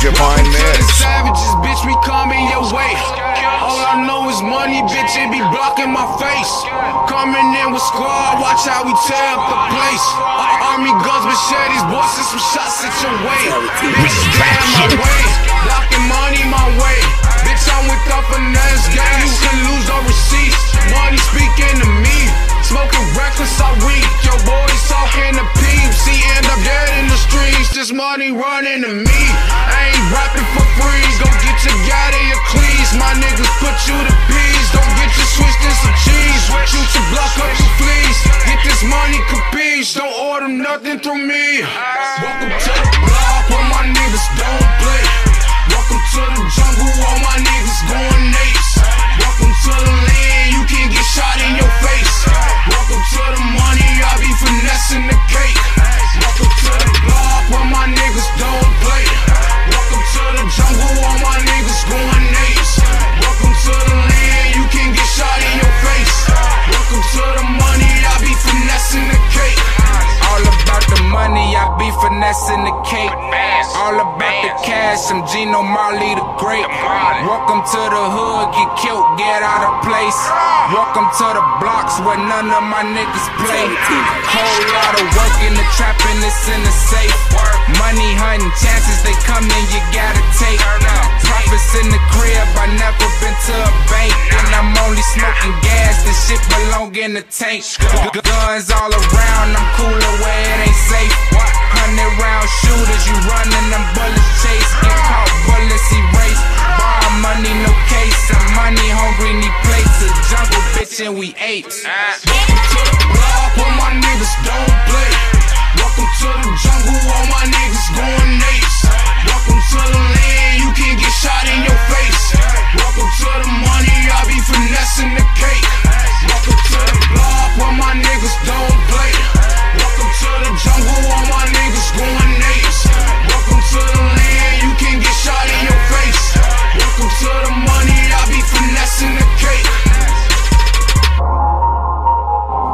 where'd you find Welcome to the this? savages, bitch, we coming your way. All I know is money, bitch, it be blocking my face. Coming in with squad, watch how we tear up the place. Ar- Army guns, machetes, boys, send some shots at your way. Bitch, damn my way. Blocking money my way. Bitch, I'm with the finesse gang. You can lose no receipts. Money speaking to me. Smoking reckless, I weak. Your boys talking to peeps. He end up dead in the streets. This money running to me. Rapping for free. Go get your guy to your cleats. My niggas put you to peace. Don't get you switched in some cheese. Shoot your block up your fleas. Get this money capiche. Don't order nothing through me. Welcome to the block where my niggas don't play. Welcome to the jungle, finessing the cake. All about the cash, I'm Gino Marley the Great. Welcome to the hood, get killed, get out of place. Welcome to the blocks where none of my niggas play. Whole lot of work in the trap and it's in the safe. Money hunting chances, they come in, you gotta take. Profits in the crib, I never been to a bank. And I'm only smoking gas, this shit belong in the tank. Guns all around, I'm cooler and we apes. Block where my niggas don't play. Welcome to the jungle, all my niggas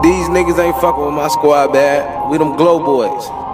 These niggas ain't fucking with my squad bad. We them glow boys.